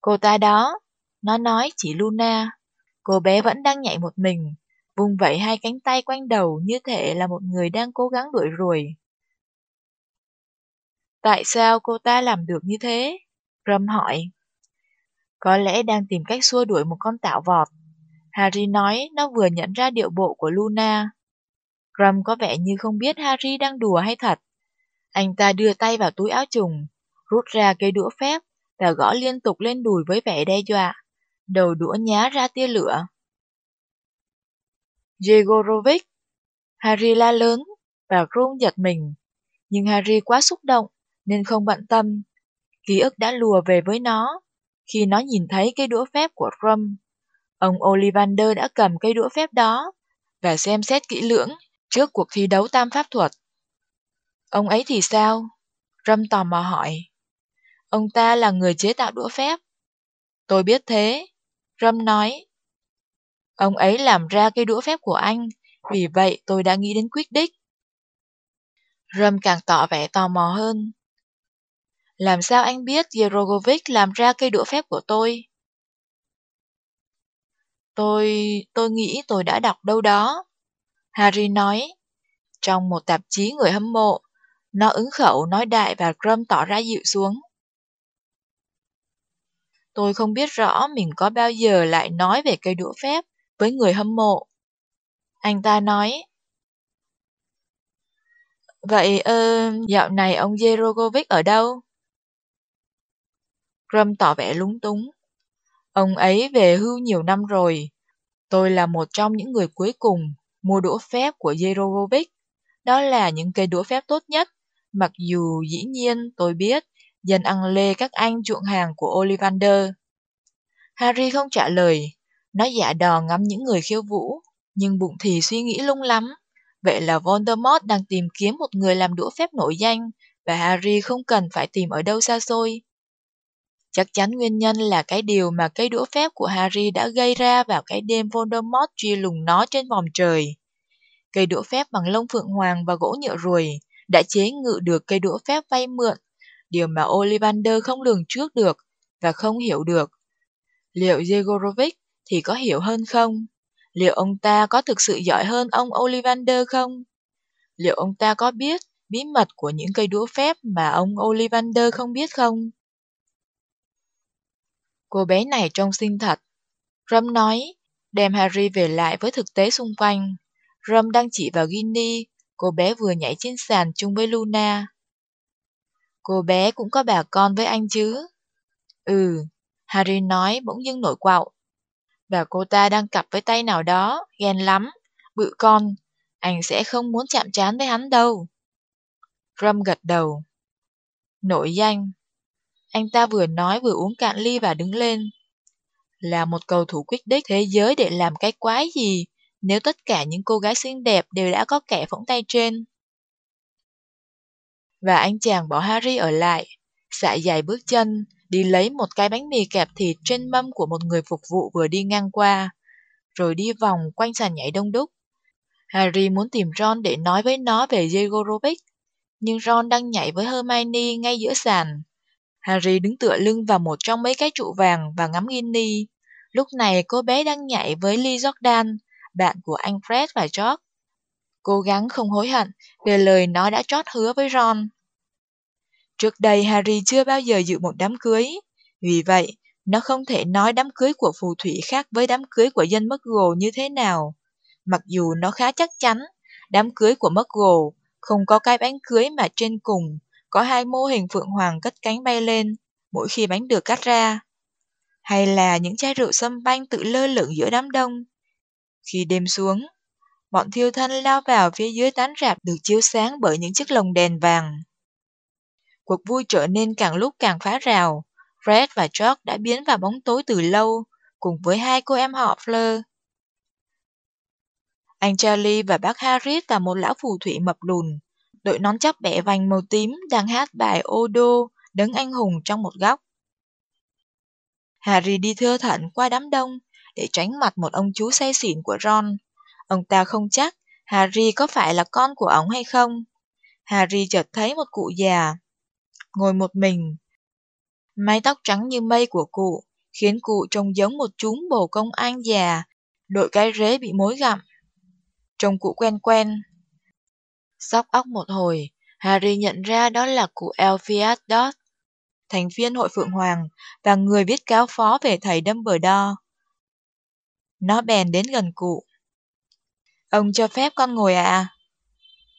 Cô ta đó, nó nói chỉ Luna, cô bé vẫn đang nhảy một mình, vùng vẫy hai cánh tay quanh đầu như thể là một người đang cố gắng đuổi ruồi. Tại sao cô ta làm được như thế? Rum hỏi. Có lẽ đang tìm cách xua đuổi một con tạo vọt. Harry nói nó vừa nhận ra điệu bộ của Luna. Rum có vẻ như không biết Harry đang đùa hay thật. Anh ta đưa tay vào túi áo trùng, rút ra cây đũa phép và gõ liên tục lên đùi với vẻ đe dọa. Đầu đũa nhá ra tia lửa. Jegorovic! Harry la lớn và Ron giật mình. Nhưng Harry quá xúc động nên không bận tâm. Ký ức đã lùa về với nó khi nó nhìn thấy cây đũa phép của Rum. Ông Ollivander đã cầm cây đũa phép đó và xem xét kỹ lưỡng trước cuộc thi đấu tam pháp thuật. Ông ấy thì sao? Râm tò mò hỏi. Ông ta là người chế tạo đũa phép. Tôi biết thế. Râm nói. Ông ấy làm ra cây đũa phép của anh, vì vậy tôi đã nghĩ đến quyết đích. Râm càng tỏ vẻ tò mò hơn. Làm sao anh biết Yerogovic làm ra cây đũa phép của tôi? Tôi... tôi nghĩ tôi đã đọc đâu đó. Harry nói. Trong một tạp chí người hâm mộ, nó ứng khẩu nói đại và Grum tỏ ra dịu xuống. Tôi không biết rõ mình có bao giờ lại nói về cây đũa phép với người hâm mộ. Anh ta nói. Vậy, ơ, uh, dạo này ông Jerogovic ở đâu? Rum tỏ vẻ lúng túng. Ông ấy về hưu nhiều năm rồi. Tôi là một trong những người cuối cùng mua đũa phép của Jerogovic. Đó là những cây đũa phép tốt nhất. Mặc dù dĩ nhiên tôi biết dân ăn lê các anh chuộng hàng của Ollivander. Harry không trả lời. Nó giả đò ngắm những người khiêu vũ, nhưng bụng thì suy nghĩ lung lắm. Vậy là Voldemort đang tìm kiếm một người làm đũa phép nổi danh, và Harry không cần phải tìm ở đâu xa xôi. Chắc chắn nguyên nhân là cái điều mà cây đũa phép của Harry đã gây ra vào cái đêm Voldemort truy lùng nó trên vòng trời. Cây đũa phép bằng lông phượng hoàng và gỗ nhựa ruồi đã chế ngự được cây đũa phép vay mượn, điều mà Ollivander không lường trước được và không hiểu được. Liệu Jegorovic thì có hiểu hơn không? Liệu ông ta có thực sự giỏi hơn ông Ollivander không? Liệu ông ta có biết bí mật của những cây đũa phép mà ông Ollivander không biết không? Cô bé này trông xinh thật. Rum nói, đem Harry về lại với thực tế xung quanh. Rum đang chỉ vào Ginny, cô bé vừa nhảy trên sàn chung với Luna. Cô bé cũng có bà con với anh chứ? Ừ, Harry nói bỗng dưng nổi quạo. Và cô ta đang cặp với tay nào đó, ghen lắm, bự con, anh sẽ không muốn chạm trán với hắn đâu. Rum gật đầu. Nổi danh, anh ta vừa nói vừa uống cạn ly và đứng lên. Là một cầu thủ quyết đích thế giới để làm cái quái gì nếu tất cả những cô gái xinh đẹp đều đã có kẻ phỏng tay trên. Và anh chàng bỏ Harry ở lại, sải dài bước chân, đi lấy một cái bánh mì kẹp thịt trên mâm của một người phục vụ vừa đi ngang qua, rồi đi vòng quanh sàn nhảy đông đúc. Harry muốn tìm Ron để nói với nó về Jegorovic, nhưng Ron đang nhảy với Hermione ngay giữa sàn. Harry đứng tựa lưng vào một trong mấy cái trụ vàng và ngắm Ginny. Lúc này cô bé đang nhảy với Lee Jordan, bạn của anh Fred và George. Cố gắng không hối hận về lời nó đã chót hứa với Ron. Trước đây Harry chưa bao giờ dự một đám cưới, vì vậy nó không thể nói đám cưới của phù thủy khác với đám cưới của dân Muggle như thế nào. Mặc dù nó khá chắc chắn, đám cưới của Muggle không có cái bánh cưới mà trên cùng có hai mô hình phượng hoàng cất cánh bay lên mỗi khi bánh được cắt ra. Hay là những chai rượu sâm banh tự lơ lửng giữa đám đông. Khi đêm xuống, bọn thiêu thân lao vào phía dưới tán rạp được chiếu sáng bởi những chiếc lồng đèn vàng. Cuộc vui trở nên càng lúc càng phá rào. Fred và George đã biến vào bóng tối từ lâu, cùng với hai cô em họ Fleur. Anh Charlie và bác Harris và một lão phù thủy mập lùn, đội nón chắp bẻ vành màu tím đang hát bài Odo đứng anh hùng trong một góc. Harry đi thưa thận qua đám đông để tránh mặt một ông chú say xỉn của Ron. Ông ta không chắc Harry có phải là con của ông hay không. Harry chợt thấy một cụ già, ngồi một mình. Mái tóc trắng như mây của cụ khiến cụ trông giống một chú bồ công an già, đội cái rế bị mối gặm. Trông cụ quen quen. Sóc óc một hồi, Harry nhận ra đó là cụ Elphias Dodd, thành viên hội Phượng Hoàng và người viết cáo phó về thầy Dumbledore. Nó bèn đến gần cụ. Ông cho phép con ngồi à?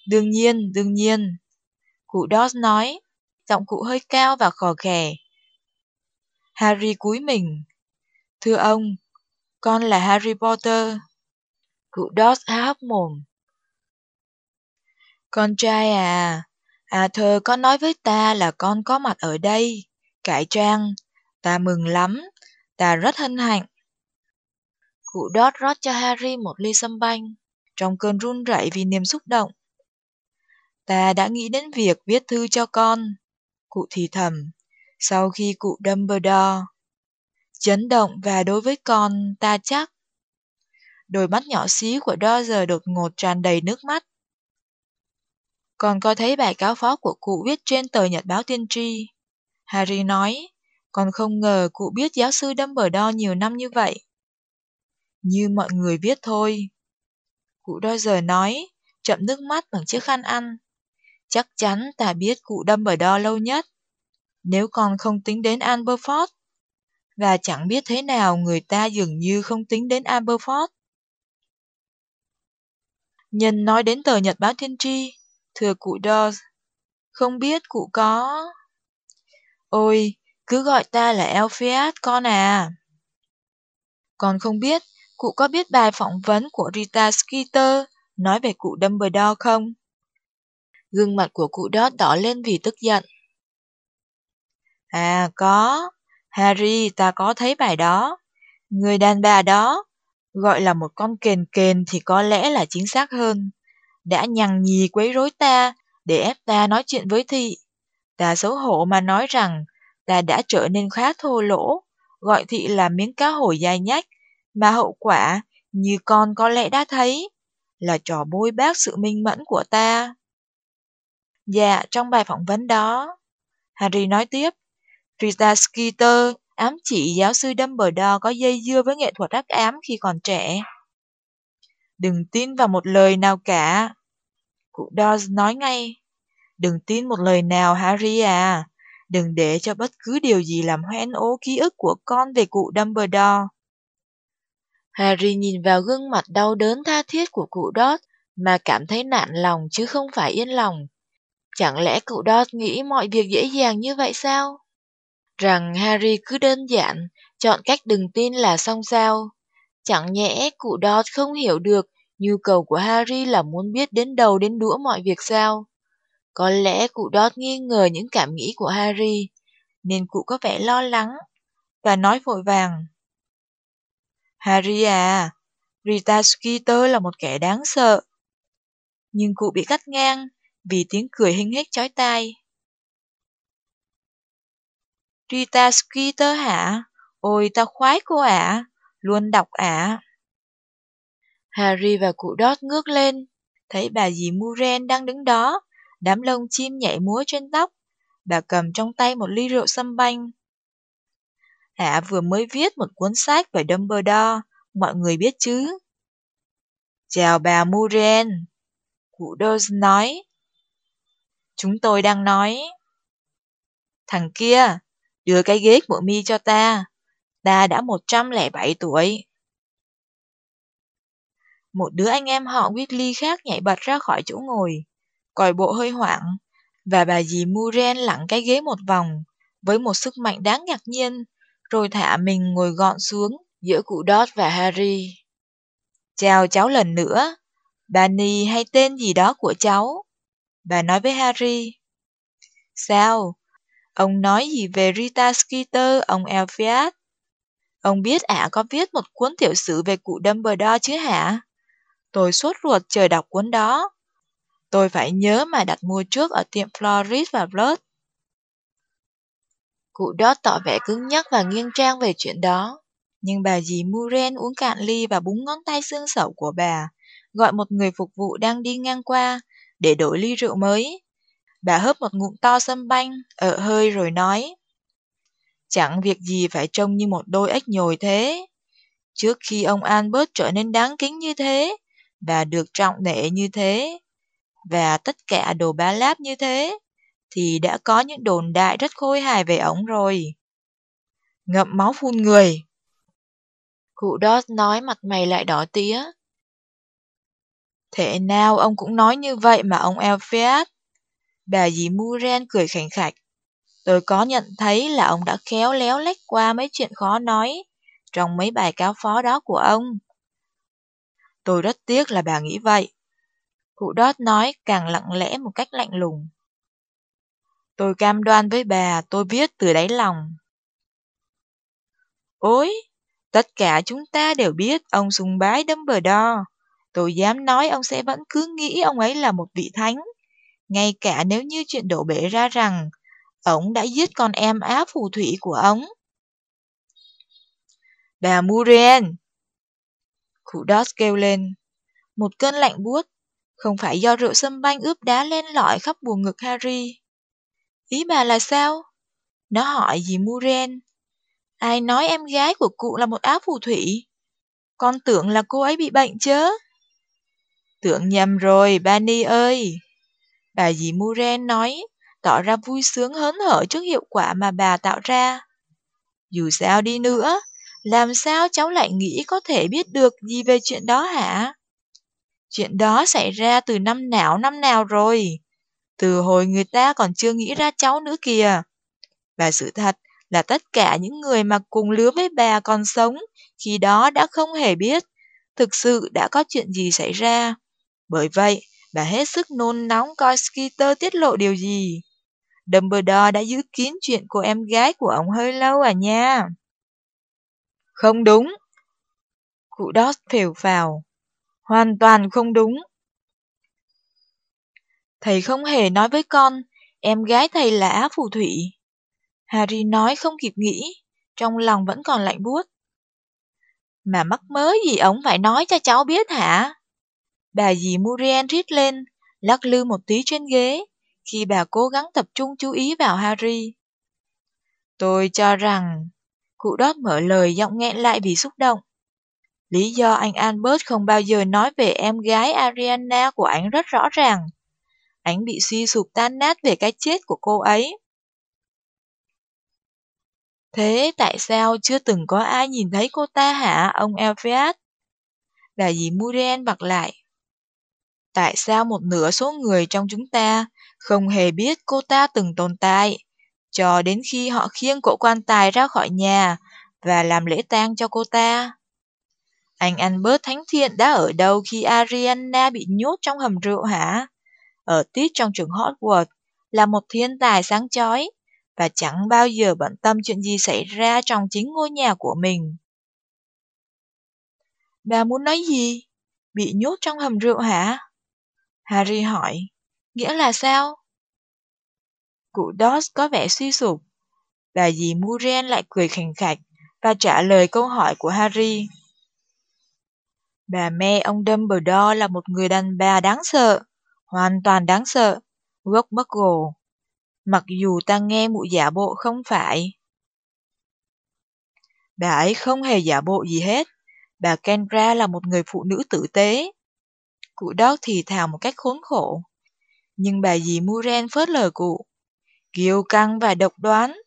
Đương nhiên, đương nhiên. Cụ Doss nói, giọng cụ hơi cao và khò khè. Harry cúi mình. Thưa ông, con là Harry Potter. Cụ Doss há hốc mồm. Con trai à, à thơ có nói với ta là con có mặt ở đây. Cải trang, ta mừng lắm, ta rất hân hạnh. Cụ dot rót cho Harry một ly sâm banh, trong cơn run rẩy vì niềm xúc động. Ta đã nghĩ đến việc viết thư cho con, cụ thì thầm, sau khi cụ Dumbledore. Chấn động và đối với con ta chắc. Đôi mắt nhỏ xí của Dodger đột ngột tràn đầy nước mắt. Con có thấy bài cáo phó của cụ viết trên tờ nhật báo tiên tri. Harry nói, con không ngờ cụ biết giáo sư Dumbledore nhiều năm như vậy. Như mọi người biết thôi. Cụ Roger nói, chậm nước mắt bằng chiếc khăn ăn. Chắc chắn ta biết cụ đâm bởi đo lâu nhất. Nếu con không tính đến Amberford, và chẳng biết thế nào người ta dường như không tính đến Amberford. Nhân nói đến tờ Nhật báo Thiên Tri, thưa cụ Dawes, không biết cụ có... Ôi, cứ gọi ta là Elphiat con à. Còn không biết, cụ có biết bài phỏng vấn của Rita Skeeter nói về cụ Dumbledore không? Gương mặt của cụ đó đỏ lên vì tức giận. À có, Harry ta có thấy bài đó. Người đàn bà đó, gọi là một con kền kền thì có lẽ là chính xác hơn. Đã nhằng nhì quấy rối ta để ép ta nói chuyện với thị. Ta xấu hổ mà nói rằng ta đã trở nên khá thô lỗ, gọi thị là miếng cá hồi dai nhách, mà hậu quả, như con có lẽ đã thấy, là trò bôi bác sự minh mẫn của ta. Dạ, trong bài phỏng vấn đó, Harry nói tiếp, Rita Skeeter ám chỉ giáo sư Dumbledore có dây dưa với nghệ thuật ác ám khi còn trẻ. Đừng tin vào một lời nào cả. Cụ Dawes nói ngay. Đừng tin một lời nào Harry à. Đừng để cho bất cứ điều gì làm hoen ố ký ức của con về cụ Dumbledore. Harry nhìn vào gương mặt đau đớn tha thiết của cụ Dot mà cảm thấy nản lòng chứ không phải yên lòng. Chẳng lẽ cụ Dot nghĩ mọi việc dễ dàng như vậy sao? Rằng Harry cứ đơn giản, chọn cách đừng tin là xong sao? Chẳng nhẽ cụ Dot không hiểu được nhu cầu của Harry là muốn biết đến đầu đến đũa mọi việc sao? Có lẽ cụ Dot nghi ngờ những cảm nghĩ của Harry, nên cụ có vẻ lo lắng, và nói vội vàng. Harry à, Rita Skeeter là một kẻ đáng sợ. Nhưng cụ bị cắt ngang vì tiếng cười hinh hích chói tai. Rita Skeeter hả? Ôi ta khoái cô ạ, à. luôn đọc ạ. À. Harry và cụ Dot ngước lên, thấy bà dì Muren đang đứng đó, đám lông chim nhảy múa trên tóc. Bà cầm trong tay một ly rượu sâm banh. Hạ vừa mới viết một cuốn sách về Dumbledore, mọi người biết chứ. Chào bà Muren, cụ Dawes nói. Chúng tôi đang nói. Thằng kia, đưa cái ghế của mi cho ta. Ta đã 107 tuổi. Một đứa anh em họ Whitley khác nhảy bật ra khỏi chỗ ngồi, còi bộ hơi hoảng, và bà dì Muren lẳng cái ghế một vòng, với một sức mạnh đáng ngạc nhiên, rồi thả mình ngồi gọn xuống giữa cụ Dot và Harry. Chào cháu lần nữa, bà Nì hay tên gì đó của cháu. Bà nói với Harry. Sao? Ông nói gì về Rita Skeeter, ông Elfiat? Ông biết ả có viết một cuốn tiểu sử về cụ Dumbledore chứ hả? Tôi sốt ruột chờ đọc cuốn đó. Tôi phải nhớ mà đặt mua trước ở tiệm Floris và Blood. Cụ đó tỏ vẻ cứng nhắc và nghiêng trang về chuyện đó. Nhưng bà dì Muren uống cạn ly và búng ngón tay xương sẩu của bà, gọi một người phục vụ đang đi ngang qua, để đổi ly rượu mới. Bà hớp một ngụm to sâm banh, ở hơi rồi nói. Chẳng việc gì phải trông như một đôi ếch nhồi thế. Trước khi ông Albert trở nên đáng kính như thế, và được trọng nể như thế, và tất cả đồ bá láp như thế, thì đã có những đồn đại rất khôi hài về ổng rồi. Ngậm máu phun người. Cụ Dot nói mặt mày lại đỏ tía. Thế nào ông cũng nói như vậy mà ông Elphias. Bà dì Muren cười khảnh khạch. Tôi có nhận thấy là ông đã khéo léo lách qua mấy chuyện khó nói trong mấy bài cáo phó đó của ông. Tôi rất tiếc là bà nghĩ vậy. Cụ Dot nói càng lặng lẽ một cách lạnh lùng. Tôi cam đoan với bà, tôi viết từ đáy lòng. Ôi, tất cả chúng ta đều biết ông sùng bái Dumbledore. Tôi dám nói ông sẽ vẫn cứ nghĩ ông ấy là một vị thánh. Ngay cả nếu như chuyện đổ bể ra rằng ông đã giết con em á phù thủy của ông. Bà Muriel! Cụ Dot kêu lên. Một cơn lạnh buốt, không phải do rượu sâm banh ướp đá lên lọi khắp buồng ngực Harry. Ý bà là sao? Nó hỏi gì Muren. Ai nói em gái của cụ là một áo phù thủy? Con tưởng là cô ấy bị bệnh chứ? Tưởng nhầm rồi, Bani ơi. Bà dì Muren nói, tỏ ra vui sướng hớn hở trước hiệu quả mà bà tạo ra. Dù sao đi nữa, làm sao cháu lại nghĩ có thể biết được gì về chuyện đó hả? Chuyện đó xảy ra từ năm nào năm nào rồi. Từ hồi người ta còn chưa nghĩ ra cháu nữa kìa. Và sự thật là tất cả những người mà cùng lứa với bà còn sống khi đó đã không hề biết thực sự đã có chuyện gì xảy ra. Bởi vậy, bà hết sức nôn nóng coi Skeeter tiết lộ điều gì. Dumbledore đã giữ kín chuyện của em gái của ông hơi lâu à nha. Không đúng. Cụ Dot phều phào. Hoàn toàn không đúng. Thầy không hề nói với con, em gái thầy là Á phù thủy. Harry nói không kịp nghĩ, trong lòng vẫn còn lạnh buốt. Mà mắc mớ gì ổng phải nói cho cháu biết hả? Bà dì Muriel rít lên, lắc lư một tí trên ghế, khi bà cố gắng tập trung chú ý vào Harry. Tôi cho rằng, cụ đót mở lời giọng nghẹn lại vì xúc động. Lý do anh Albert không bao giờ nói về em gái Ariana của anh rất rõ ràng ánh bị suy sụp tan nát về cái chết của cô ấy. Thế tại sao chưa từng có ai nhìn thấy cô ta hả, ông Elfiat? Đại dì Muriel bật lại. Tại sao một nửa số người trong chúng ta không hề biết cô ta từng tồn tại, cho đến khi họ khiêng cỗ quan tài ra khỏi nhà và làm lễ tang cho cô ta? Anh Albert Thánh Thiện đã ở đâu khi Ariana bị nhốt trong hầm rượu hả? Ở tít trong trường Hogwarts là một thiên tài sáng chói và chẳng bao giờ bận tâm chuyện gì xảy ra trong chính ngôi nhà của mình. Bà muốn nói gì? Bị nhốt trong hầm rượu hả? Harry hỏi. Nghĩa là sao? Cụ Dawes có vẻ suy sụp. Bà dì Muriel lại cười khành khạch và trả lời câu hỏi của Harry. Bà mẹ ông Dumbledore là một người đàn bà đáng sợ, hoàn toàn đáng sợ, gốc bất gồ. Mặc dù ta nghe mụ giả bộ không phải. Bà ấy không hề giả bộ gì hết. Bà Kendra là một người phụ nữ tử tế. Cụ đó thì thào một cách khốn khổ. Nhưng bà dì Muren phớt lờ cụ. Kiêu căng và độc đoán,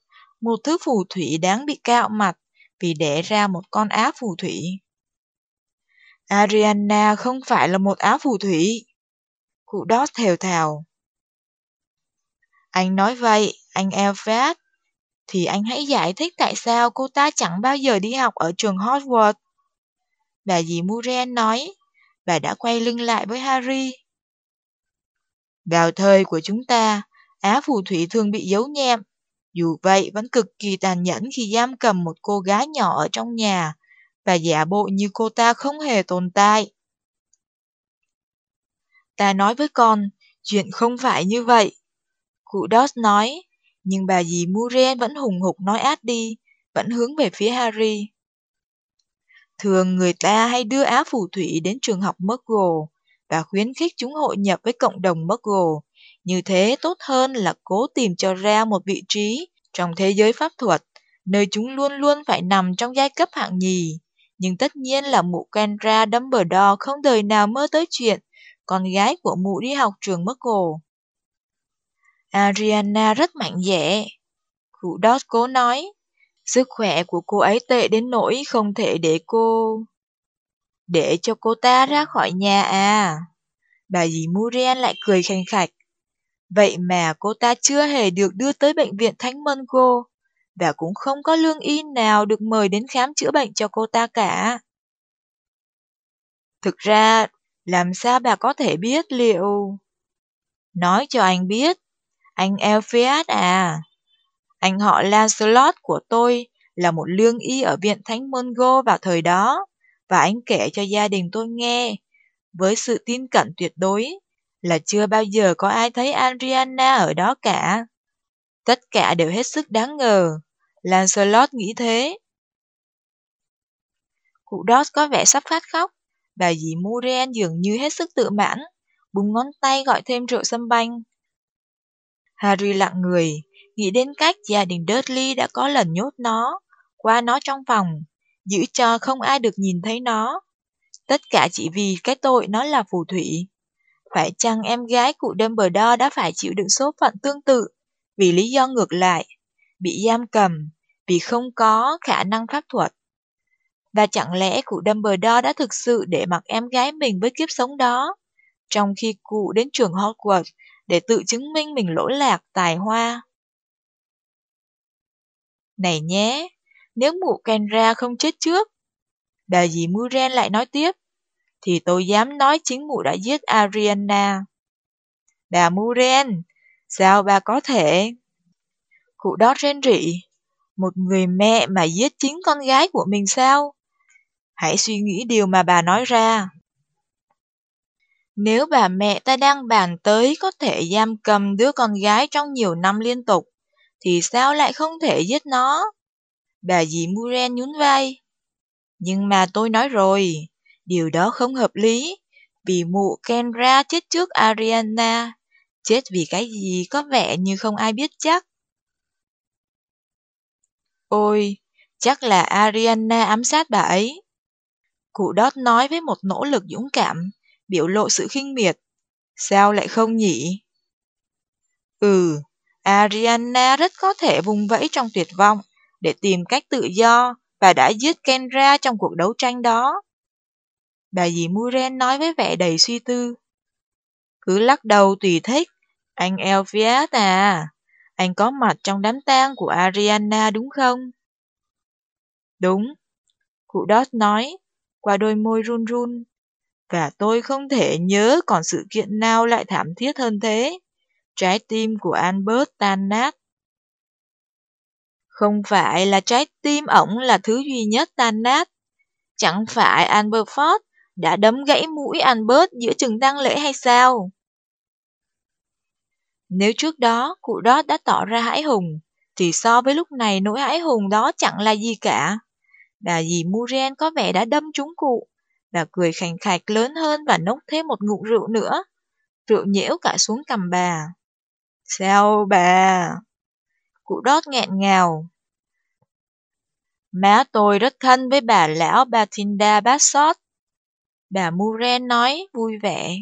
một thứ phù thủy đáng bị cạo mặt vì đẻ ra một con á phù thủy. Ariana không phải là một á phù thủy. Cụ đó thều thào. Anh nói vậy, anh Elfred, thì anh hãy giải thích tại sao cô ta chẳng bao giờ đi học ở trường Hogwarts. Bà dì Muren nói, bà đã quay lưng lại với Harry. Vào thời của chúng ta, Á phù thủy thường bị giấu nhẹm. Dù vậy vẫn cực kỳ tàn nhẫn khi giam cầm một cô gái nhỏ ở trong nhà và giả bộ như cô ta không hề tồn tại. Ta nói với con, chuyện không phải như vậy. Cụ Dodge nói, nhưng bà dì Muriel vẫn hùng hục nói át đi, vẫn hướng về phía Harry. Thường người ta hay đưa Á phù thủy đến trường học Muggle và khuyến khích chúng hội nhập với cộng đồng Muggle. Như thế tốt hơn là cố tìm cho ra một vị trí trong thế giới pháp thuật, nơi chúng luôn luôn phải nằm trong giai cấp hạng nhì. Nhưng tất nhiên là mụ Kendra Dumbledore không đời nào mơ tới chuyện con gái của mụ đi học trường Muggle. Ariana rất mạnh dẻ. Cụ Dot cố nói, sức khỏe của cô ấy tệ đến nỗi không thể để cô... Để cho cô ta ra khỏi nhà à? Bà dì Muriel lại cười khanh khạch. Vậy mà cô ta chưa hề được đưa tới bệnh viện Thánh Mungo và cũng không có lương y nào được mời đến khám chữa bệnh cho cô ta cả. Thực ra, làm sao bà có thể biết liệu... Nói cho anh biết, anh Elphias à. Anh họ Lancelot của tôi là một lương y ở viện Thánh Mungo vào thời đó, và anh kể cho gia đình tôi nghe, với sự tin cẩn tuyệt đối, là chưa bao giờ có ai thấy Adriana ở đó cả. Tất cả đều hết sức đáng ngờ. Lancelot nghĩ thế. Cụ Dodge có vẻ sắp phát khóc. Bà dì Muriel dường như hết sức tự mãn, búng ngón tay gọi thêm rượu sâm banh. Harry lặng người, nghĩ đến cách gia đình Dudley đã có lần nhốt nó, qua nó trong phòng, giữ cho không ai được nhìn thấy nó. Tất cả chỉ vì cái tội nó là phù thủy. Phải chăng em gái cụ Dumbledore đã phải chịu đựng số phận tương tự, vì lý do ngược lại, bị giam cầm, vì không có khả năng pháp thuật. Và chẳng lẽ cụ Dumbledore đã thực sự để mặc em gái mình với kiếp sống đó, trong khi cụ đến trường Hogwarts để tự chứng minh mình lỗi lạc tài hoa? Này nhé, nếu mụ Kenra không chết trước, bà dì Muren lại nói tiếp, thì tôi dám nói chính mụ đã giết Ariana. Bà Muren, sao bà có thể? Cụ đó rên rỉ, một người mẹ mà giết chính con gái của mình sao? Hãy suy nghĩ điều mà bà nói ra. Nếu bà mẹ ta đang bàn tới có thể giam cầm đứa con gái trong nhiều năm liên tục, thì sao lại không thể giết nó? Bà dì Muren nhún vai. Nhưng mà tôi nói rồi, điều đó không hợp lý, vì mụ Kenra chết trước Ariana. Chết vì cái gì có vẻ như không ai biết chắc. Ôi, chắc là Ariana ám sát bà ấy. Cụ Dot nói với một nỗ lực dũng cảm, biểu lộ sự khinh miệt. Sao lại không nhỉ? Ừ, Ariana rất có thể vùng vẫy trong tuyệt vọng để tìm cách tự do và đã giết Kendra trong cuộc đấu tranh đó. Bà dì Muren nói với vẻ đầy suy tư. Cứ lắc đầu tùy thích, anh Elphias à, anh có mặt trong đám tang của Ariana đúng không? Đúng, cụ Dot nói, qua đôi môi run run. Và tôi không thể nhớ còn sự kiện nào lại thảm thiết hơn thế. Trái tim của Albert tan nát. Không phải là trái tim ổng là thứ duy nhất tan nát. Chẳng phải Albert Ford đã đấm gãy mũi Albert giữa chừng tang lễ hay sao? Nếu trước đó cụ đó đã tỏ ra hãi hùng, thì so với lúc này nỗi hãi hùng đó chẳng là gì cả. Bà dì Muriel có vẻ đã đâm trúng cụ, Bà cười khành khạch lớn hơn và nốc thêm một ngụm rượu nữa. Rượu nhễu cả xuống cầm bà. Sao bà? Cụ đót nghẹn ngào. Má tôi rất thân với bà lão Batinda Bassot. Bà Muren nói vui vẻ.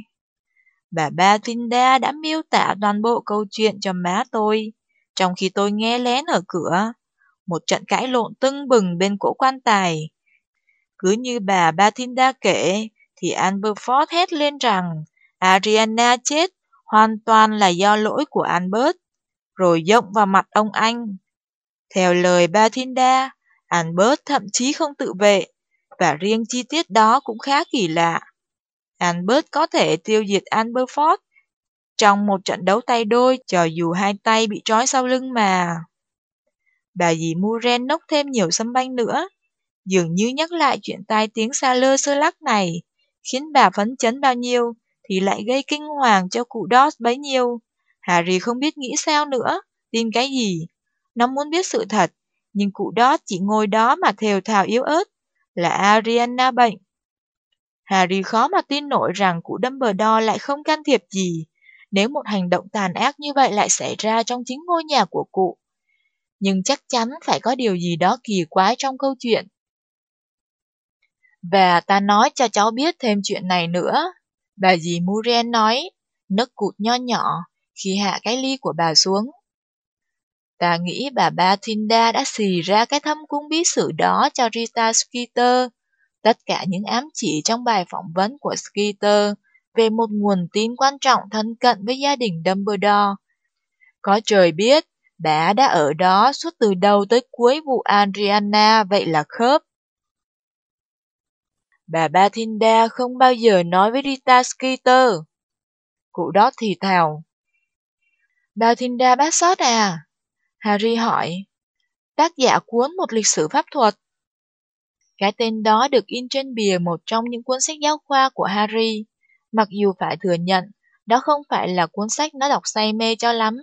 Bà Batinda đã miêu tả toàn bộ câu chuyện cho má tôi, trong khi tôi nghe lén ở cửa. Một trận cãi lộn tưng bừng bên cổ quan tài. Cứ như bà Batinda kể, thì Amberford hét lên rằng Ariana chết hoàn toàn là do lỗi của Albert, rồi dộng vào mặt ông anh. Theo lời Batinda, Albert thậm chí không tự vệ, và riêng chi tiết đó cũng khá kỳ lạ. Albert có thể tiêu diệt Amberford trong một trận đấu tay đôi cho dù hai tay bị trói sau lưng mà. Bà dì Muren nốc thêm nhiều sâm banh nữa, dường như nhắc lại chuyện tai tiếng xa lơ sơ lắc này, khiến bà phấn chấn bao nhiêu thì lại gây kinh hoàng cho cụ Doss bấy nhiêu. Harry không biết nghĩ sao nữa, tin cái gì. Nó muốn biết sự thật, nhưng cụ Doss chỉ ngồi đó mà thều thào yếu ớt, là Ariana bệnh. Harry khó mà tin nổi rằng cụ Dumbledore lại không can thiệp gì, nếu một hành động tàn ác như vậy lại xảy ra trong chính ngôi nhà của cụ. Nhưng chắc chắn phải có điều gì đó kỳ quái trong câu chuyện. Và ta nói cho cháu biết thêm chuyện này nữa. Bà dì Muriel nói, nấc cụt nho nhỏ khi hạ cái ly của bà xuống. Ta nghĩ bà Bathilda đã xì ra cái thâm cung bí sử đó cho Rita Skeeter. Tất cả những ám chỉ trong bài phỏng vấn của Skeeter về một nguồn tin quan trọng thân cận với gia đình Dumbledore. Có trời biết, bà đã ở đó suốt từ đầu tới cuối vụ Adriana, vậy là khớp. Bà Bathinda không bao giờ nói với Rita Skeeter. Cụ đó thì thào. Bathinda bác sót à? Harry hỏi. Tác giả cuốn một lịch sử pháp thuật. Cái tên đó được in trên bìa một trong những cuốn sách giáo khoa của Harry, mặc dù phải thừa nhận đó không phải là cuốn sách nó đọc say mê cho lắm.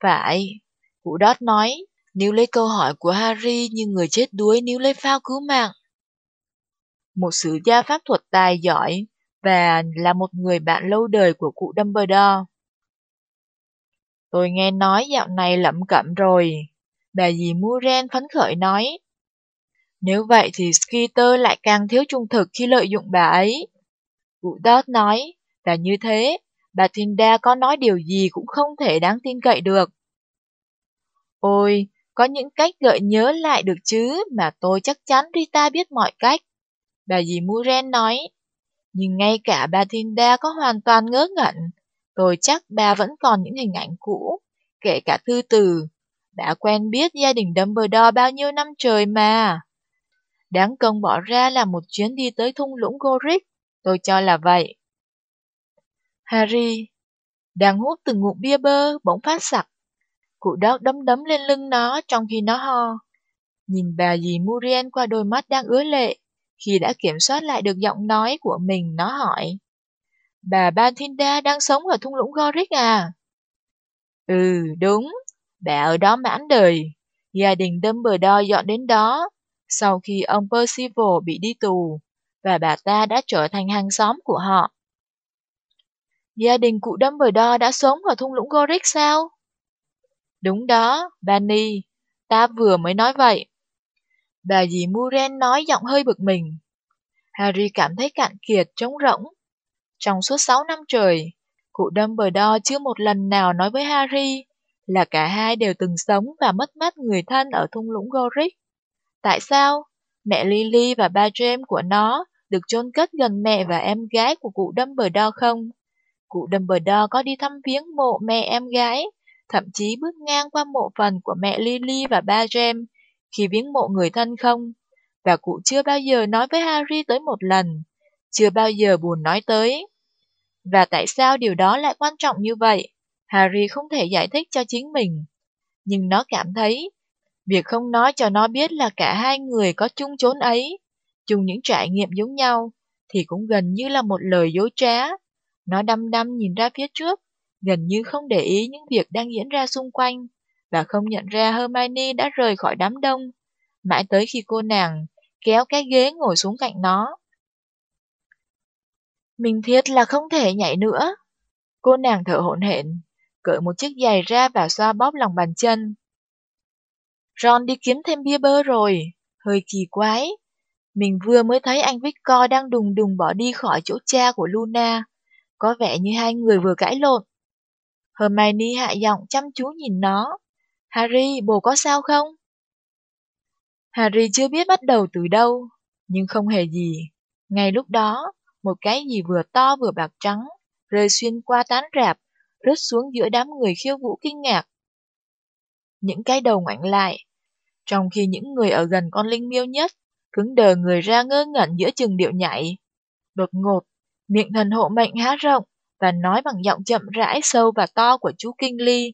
Phải, cụ Đót nói, nếu lấy câu hỏi của Harry như người chết đuối nếu lấy phao cứu mạng. Một sử gia pháp thuật tài giỏi và là một người bạn lâu đời của cụ Dumbledore. Tôi nghe nói dạo này lẩm cẩm rồi. Bà dì Muren phấn khởi nói. Nếu vậy thì Skeeter lại càng thiếu trung thực khi lợi dụng bà ấy. Cụ Dot nói, và như thế, bà Tinda có nói điều gì cũng không thể đáng tin cậy được. Ôi, có những cách gợi nhớ lại được chứ mà tôi chắc chắn Rita biết mọi cách. Bà dì Muren nói, nhưng ngay cả bà Tinda có hoàn toàn ngớ ngẩn Tôi chắc bà vẫn còn những hình ảnh cũ, kể cả thư từ. Bà quen biết gia đình Dumbledore bao nhiêu năm trời mà. Đáng công bỏ ra là một chuyến đi tới thung lũng Gorick, tôi cho là vậy. Harry đang hút từng ngụm bia bơ bỗng phát sặc. Cụ đó đấm đấm lên lưng nó trong khi nó ho. Nhìn bà dì Muriel qua đôi mắt đang ứa lệ. Khi đã kiểm soát lại được giọng nói của mình, nó hỏi. Bà Bathinda đang sống ở thung lũng Gorick à? Ừ, đúng. Bà ở đó mãn đời. Gia đình Dumbledore dọn đến đó sau khi ông Percival bị đi tù và bà ta đã trở thành hàng xóm của họ. Gia đình cụ Dumbledore đã sống ở thung lũng Gorick sao? Đúng đó, Banny, ta vừa mới nói vậy. Bà dì Muren nói giọng hơi bực mình. Harry cảm thấy cạn kiệt, trống rỗng. Trong suốt 6 năm trời, cụ Dumbledore chưa một lần nào nói với Harry là cả hai đều từng sống và mất mát người thân ở thung lũng Gorick. Tại sao? Mẹ Lily và ba James của nó được chôn cất gần mẹ và em gái của cụ Dumbledore không? Cụ Dumbledore có đi thăm viếng mộ mẹ em gái, thậm chí bước ngang qua mộ phần của mẹ Lily và ba James khi viếng mộ người thân không? Và cụ chưa bao giờ nói với Harry tới một lần, chưa bao giờ buồn nói tới. Và tại sao điều đó lại quan trọng như vậy? Harry không thể giải thích cho chính mình. Nhưng nó cảm thấy, việc không nói cho nó biết là cả hai người có chung chốn ấy, chung những trải nghiệm giống nhau, thì cũng gần như là một lời dối trá. Nó đăm đăm nhìn ra phía trước, gần như không để ý những việc đang diễn ra xung quanh, và không nhận ra Hermione đã rời khỏi đám đông. Mãi tới khi cô nàng kéo cái ghế ngồi xuống cạnh nó. Mình thiệt là không thể nhảy nữa. Cô nàng thở hổn hển, cởi một chiếc giày ra và xoa bóp lòng bàn chân. Ron đi kiếm thêm bia bơ rồi, hơi kỳ quái. Mình vừa mới thấy anh Victor đang đùng đùng bỏ đi khỏi chỗ cha của Luna. Có vẻ như hai người vừa cãi lộn. Hermione hạ giọng chăm chú nhìn nó. Harry, bồ có sao không? Harry chưa biết bắt đầu từ đâu, nhưng không hề gì. Ngay lúc đó, một cái gì vừa to vừa bạc trắng, rơi xuyên qua tán rạp, rớt xuống giữa đám người khiêu vũ kinh ngạc. Những cái đầu ngoảnh lại, trong khi những người ở gần con linh miêu nhất cứng đờ người ra ngơ ngẩn giữa chừng điệu nhảy. Đột ngột, miệng thần hộ mệnh há rộng và nói bằng giọng chậm rãi sâu và to của chú Kinh Ly.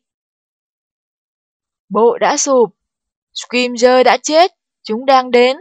Bộ đã sụp, Screamer đã chết, chúng đang đến.